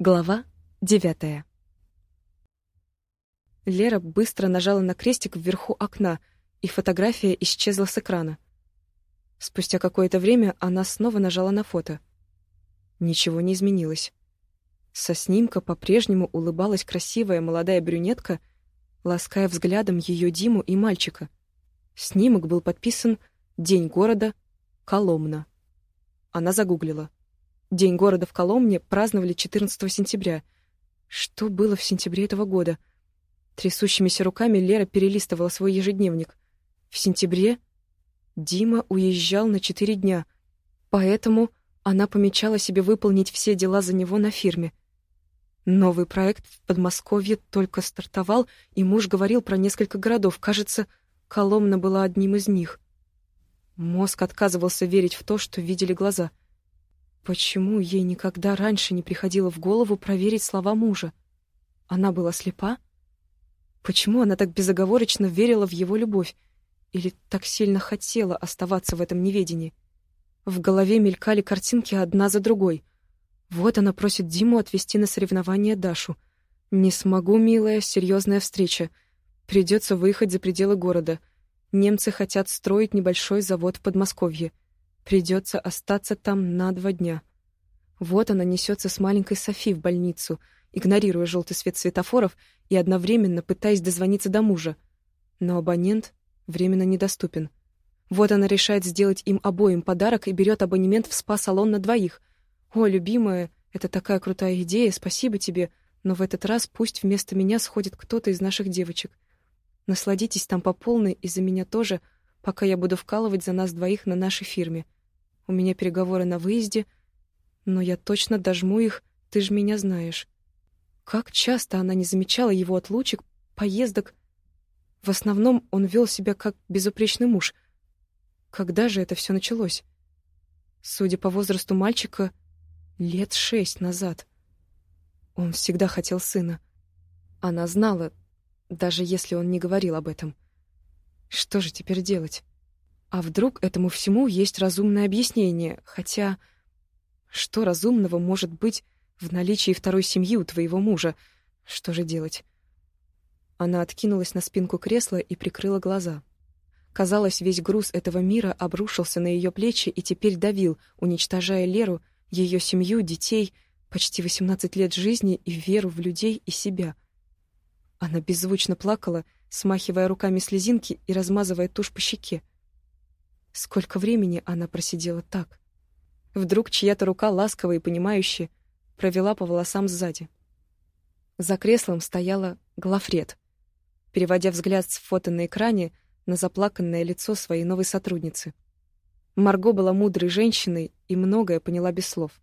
Глава девятая. Лера быстро нажала на крестик вверху окна, и фотография исчезла с экрана. Спустя какое-то время она снова нажала на фото. Ничего не изменилось. Со снимка по-прежнему улыбалась красивая молодая брюнетка, лаская взглядом ее Диму и мальчика. Снимок был подписан «День города. Коломна». Она загуглила. День города в Коломне праздновали 14 сентября. Что было в сентябре этого года? Трясущимися руками Лера перелистывала свой ежедневник. В сентябре Дима уезжал на четыре дня, поэтому она помечала себе выполнить все дела за него на фирме. Новый проект в Подмосковье только стартовал, и муж говорил про несколько городов. Кажется, Коломна была одним из них. Мозг отказывался верить в то, что видели глаза — Почему ей никогда раньше не приходило в голову проверить слова мужа? Она была слепа? Почему она так безоговорочно верила в его любовь? Или так сильно хотела оставаться в этом неведении? В голове мелькали картинки одна за другой. Вот она просит Диму отвезти на соревнования Дашу. «Не смогу, милая, серьезная встреча. Придется выехать за пределы города. Немцы хотят строить небольшой завод в Подмосковье. Придется остаться там на два дня. Вот она несется с маленькой Софи в больницу, игнорируя желтый свет светофоров и одновременно пытаясь дозвониться до мужа. Но абонент временно недоступен. Вот она решает сделать им обоим подарок и берет абонемент в спа-салон на двоих. «О, любимая, это такая крутая идея, спасибо тебе, но в этот раз пусть вместо меня сходит кто-то из наших девочек. Насладитесь там по полной и за меня тоже, пока я буду вкалывать за нас двоих на нашей фирме». У меня переговоры на выезде, но я точно дожму их, ты же меня знаешь. Как часто она не замечала его отлучек, поездок. В основном он вел себя как безупречный муж. Когда же это все началось? Судя по возрасту мальчика, лет шесть назад. Он всегда хотел сына. Она знала, даже если он не говорил об этом. Что же теперь делать? А вдруг этому всему есть разумное объяснение? Хотя, что разумного может быть в наличии второй семьи у твоего мужа? Что же делать? Она откинулась на спинку кресла и прикрыла глаза. Казалось, весь груз этого мира обрушился на ее плечи и теперь давил, уничтожая Леру, ее семью, детей, почти 18 лет жизни и веру в людей и себя. Она беззвучно плакала, смахивая руками слезинки и размазывая тушь по щеке. Сколько времени она просидела так? Вдруг чья-то рука, ласковая и понимающая, провела по волосам сзади. За креслом стояла Глафред, переводя взгляд с фото на экране на заплаканное лицо своей новой сотрудницы. Марго была мудрой женщиной и многое поняла без слов.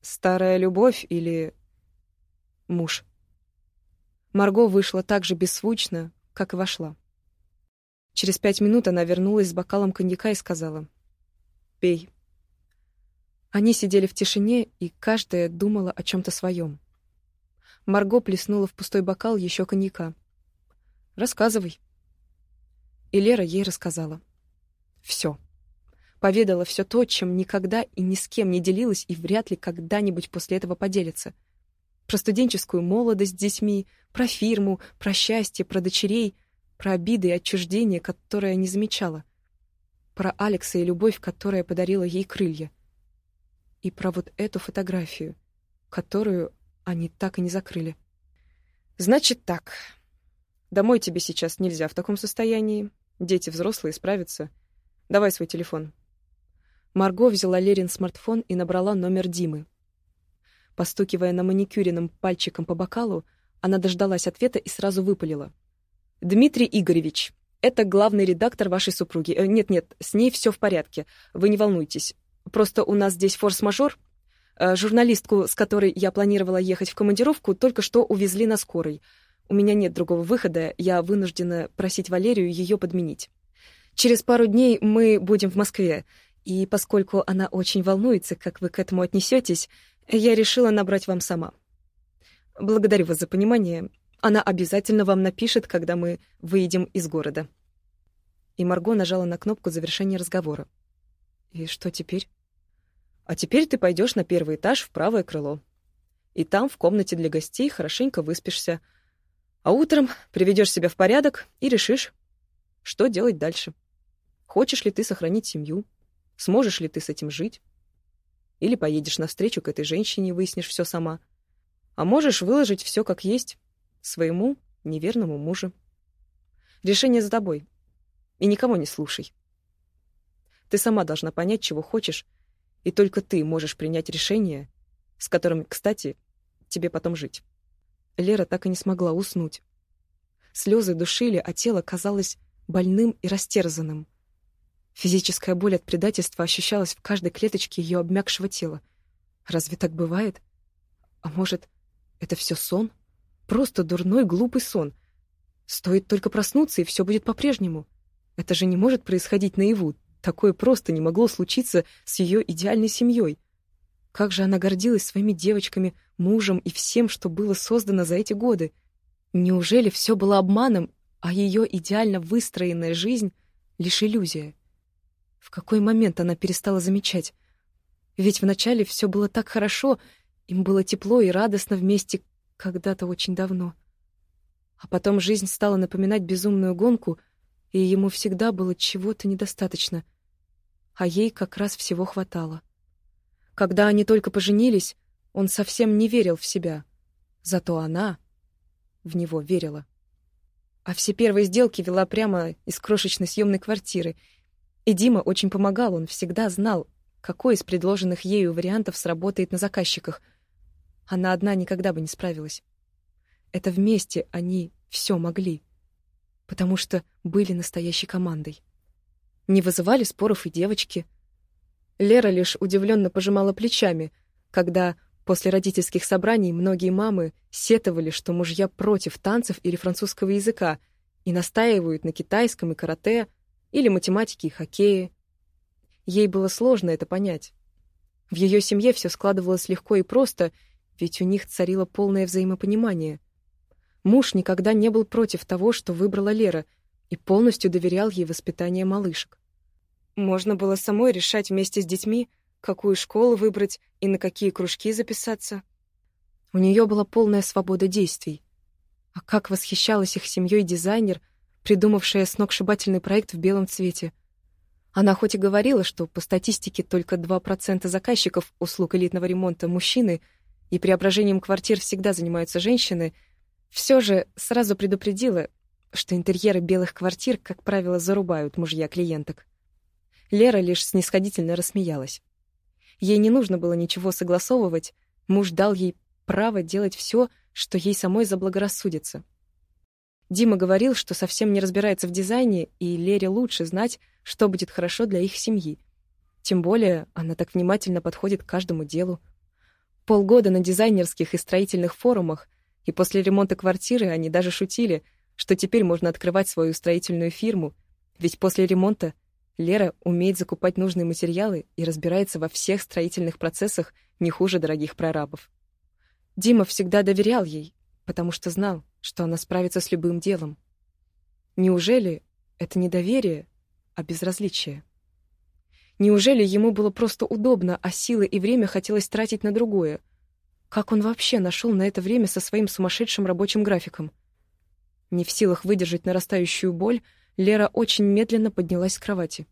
Старая любовь или муж? Марго вышла так же беззвучно, как и вошла. Через пять минут она вернулась с бокалом коньяка и сказала «Пей». Они сидели в тишине, и каждая думала о чем-то своем. Марго плеснула в пустой бокал еще коньяка. «Рассказывай». И Лера ей рассказала. Все. Поведала все то, чем никогда и ни с кем не делилась и вряд ли когда-нибудь после этого поделится. Про студенческую молодость с детьми, про фирму, про счастье, про дочерей — про обиды и отчуждение, которое не замечала, про Алекса и любовь, которая подарила ей крылья, и про вот эту фотографию, которую они так и не закрыли. «Значит так. Домой тебе сейчас нельзя в таком состоянии. Дети взрослые справятся. Давай свой телефон». Марго взяла Лерин смартфон и набрала номер Димы. Постукивая на маникюренным пальчиком по бокалу, она дождалась ответа и сразу выпалила — Дмитрий Игоревич, это главный редактор вашей супруги. Э, нет-нет, с ней все в порядке. Вы не волнуйтесь. Просто у нас здесь форс-мажор. Э, журналистку, с которой я планировала ехать в командировку, только что увезли на скорой. У меня нет другого выхода, я вынуждена просить Валерию ее подменить. Через пару дней мы будем в Москве, и поскольку она очень волнуется, как вы к этому отнесетесь, я решила набрать вам сама. Благодарю вас за понимание. Она обязательно вам напишет, когда мы выйдем из города». И Марго нажала на кнопку завершения разговора. «И что теперь?» «А теперь ты пойдешь на первый этаж в правое крыло. и там, в комнате для гостей, хорошенько выспишься. А утром приведешь себя в порядок и решишь, что делать дальше. Хочешь ли ты сохранить семью? Сможешь ли ты с этим жить? Или поедешь навстречу к этой женщине и выяснишь все сама. А можешь выложить все как есть своему неверному мужу. Решение за тобой. И никого не слушай. Ты сама должна понять, чего хочешь, и только ты можешь принять решение, с которым, кстати, тебе потом жить. Лера так и не смогла уснуть. Слезы душили, а тело казалось больным и растерзанным. Физическая боль от предательства ощущалась в каждой клеточке ее обмякшего тела. Разве так бывает? А может, это все сон? Просто дурной, глупый сон. Стоит только проснуться, и все будет по-прежнему. Это же не может происходить наяву. Такое просто не могло случиться с ее идеальной семьей. Как же она гордилась своими девочками, мужем и всем, что было создано за эти годы. Неужели все было обманом, а ее идеально выстроенная жизнь — лишь иллюзия? В какой момент она перестала замечать? Ведь вначале все было так хорошо, им было тепло и радостно вместе когда-то очень давно. А потом жизнь стала напоминать безумную гонку, и ему всегда было чего-то недостаточно, а ей как раз всего хватало. Когда они только поженились, он совсем не верил в себя, зато она в него верила. А все первые сделки вела прямо из крошечной съемной квартиры — и Дима очень помогал, он всегда знал, какой из предложенных ею вариантов сработает на заказчиках. Она одна никогда бы не справилась. Это вместе они все могли, потому что были настоящей командой. Не вызывали споров и девочки. Лера лишь удивленно пожимала плечами, когда после родительских собраний многие мамы сетовали, что мужья против танцев или французского языка и настаивают на китайском и карате — или математики и хоккее. Ей было сложно это понять. В ее семье все складывалось легко и просто, ведь у них царило полное взаимопонимание. Муж никогда не был против того, что выбрала Лера, и полностью доверял ей воспитание малышек. Можно было самой решать вместе с детьми, какую школу выбрать и на какие кружки записаться. У нее была полная свобода действий. А как восхищалась их семьей дизайнер — придумавшая сногсшибательный проект в белом цвете. Она хоть и говорила, что по статистике только 2% заказчиков услуг элитного ремонта мужчины и преображением квартир всегда занимаются женщины, все же сразу предупредила, что интерьеры белых квартир, как правило, зарубают мужья клиенток. Лера лишь снисходительно рассмеялась. Ей не нужно было ничего согласовывать, муж дал ей право делать все, что ей самой заблагорассудится. Дима говорил, что совсем не разбирается в дизайне, и Лере лучше знать, что будет хорошо для их семьи. Тем более она так внимательно подходит к каждому делу. Полгода на дизайнерских и строительных форумах, и после ремонта квартиры они даже шутили, что теперь можно открывать свою строительную фирму, ведь после ремонта Лера умеет закупать нужные материалы и разбирается во всех строительных процессах не хуже дорогих прорабов. Дима всегда доверял ей, потому что знал, что она справится с любым делом. Неужели это не доверие, а безразличие? Неужели ему было просто удобно, а силы и время хотелось тратить на другое? Как он вообще нашел на это время со своим сумасшедшим рабочим графиком? Не в силах выдержать нарастающую боль, Лера очень медленно поднялась с кровати.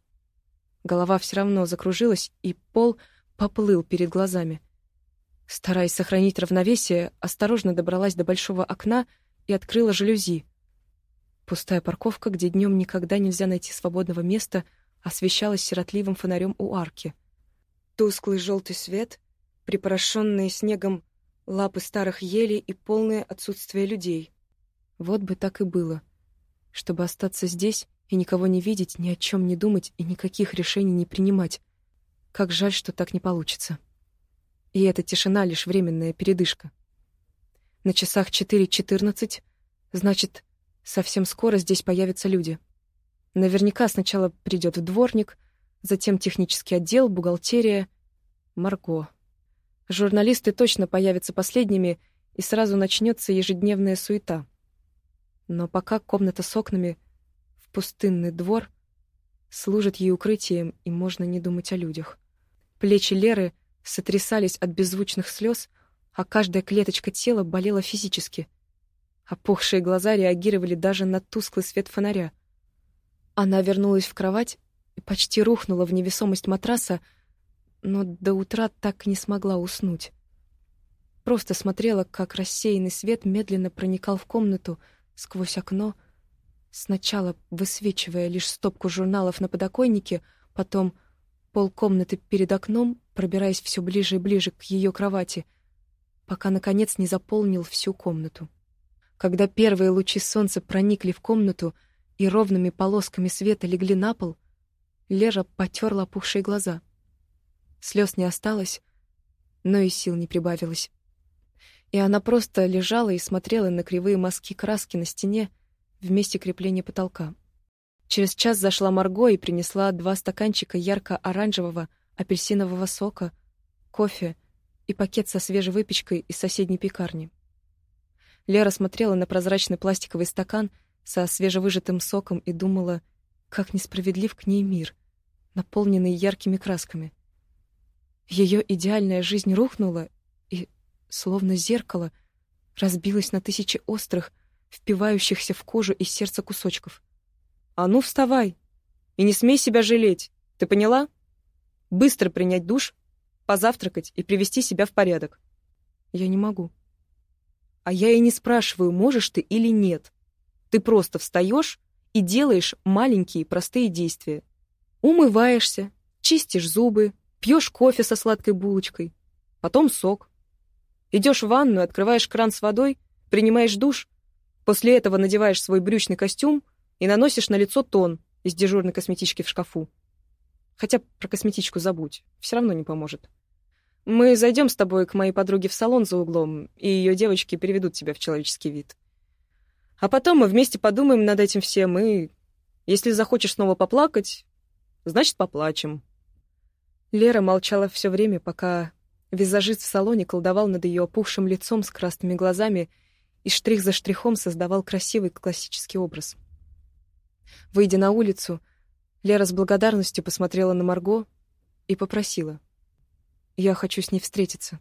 Голова все равно закружилась, и пол поплыл перед глазами. Стараясь сохранить равновесие, осторожно добралась до большого окна и открыла жалюзи. Пустая парковка, где днем никогда нельзя найти свободного места, освещалась сиротливым фонарем у арки. Тусклый желтый свет, припорошенные снегом лапы старых елей и полное отсутствие людей. Вот бы так и было. Чтобы остаться здесь и никого не видеть, ни о чем не думать и никаких решений не принимать. Как жаль, что так не получится. И эта тишина — лишь временная передышка. На часах 4.14, значит, совсем скоро здесь появятся люди. Наверняка сначала придет дворник, затем технический отдел, бухгалтерия, Марго. Журналисты точно появятся последними, и сразу начнется ежедневная суета. Но пока комната с окнами в пустынный двор служит ей укрытием, и можно не думать о людях. Плечи Леры сотрясались от беззвучных слез, а каждая клеточка тела болела физически. Опухшие глаза реагировали даже на тусклый свет фонаря. Она вернулась в кровать и почти рухнула в невесомость матраса, но до утра так и не смогла уснуть. Просто смотрела, как рассеянный свет медленно проникал в комнату сквозь окно, сначала высвечивая лишь стопку журналов на подоконнике, потом полкомнаты перед окном, пробираясь все ближе и ближе к ее кровати, пока, наконец, не заполнил всю комнату. Когда первые лучи солнца проникли в комнату и ровными полосками света легли на пол, Лера потерла опухшие глаза. Слез не осталось, но и сил не прибавилось. И она просто лежала и смотрела на кривые мазки краски на стене в месте крепления потолка. Через час зашла Марго и принесла два стаканчика ярко-оранжевого апельсинового сока, кофе и пакет со свежей выпечкой из соседней пекарни. Лера смотрела на прозрачный пластиковый стакан со свежевыжатым соком и думала, как несправедлив к ней мир, наполненный яркими красками. Ее идеальная жизнь рухнула и, словно зеркало, разбилась на тысячи острых, впивающихся в кожу и сердце кусочков. «А ну, вставай! И не смей себя жалеть! Ты поняла? Быстро принять душ, позавтракать и привести себя в порядок!» «Я не могу». «А я и не спрашиваю, можешь ты или нет. Ты просто встаешь и делаешь маленькие простые действия. Умываешься, чистишь зубы, пьешь кофе со сладкой булочкой, потом сок. Идешь в ванную, открываешь кран с водой, принимаешь душ, после этого надеваешь свой брючный костюм и наносишь на лицо тон из дежурной косметички в шкафу. Хотя про косметичку забудь, все равно не поможет. Мы зайдем с тобой к моей подруге в салон за углом, и ее девочки переведут тебя в человеческий вид. А потом мы вместе подумаем над этим всем, и если захочешь снова поплакать, значит, поплачем. Лера молчала все время, пока визажист в салоне колдовал над ее опухшим лицом с красными глазами и штрих за штрихом создавал красивый классический образ. Выйдя на улицу, Лера с благодарностью посмотрела на Марго и попросила. «Я хочу с ней встретиться».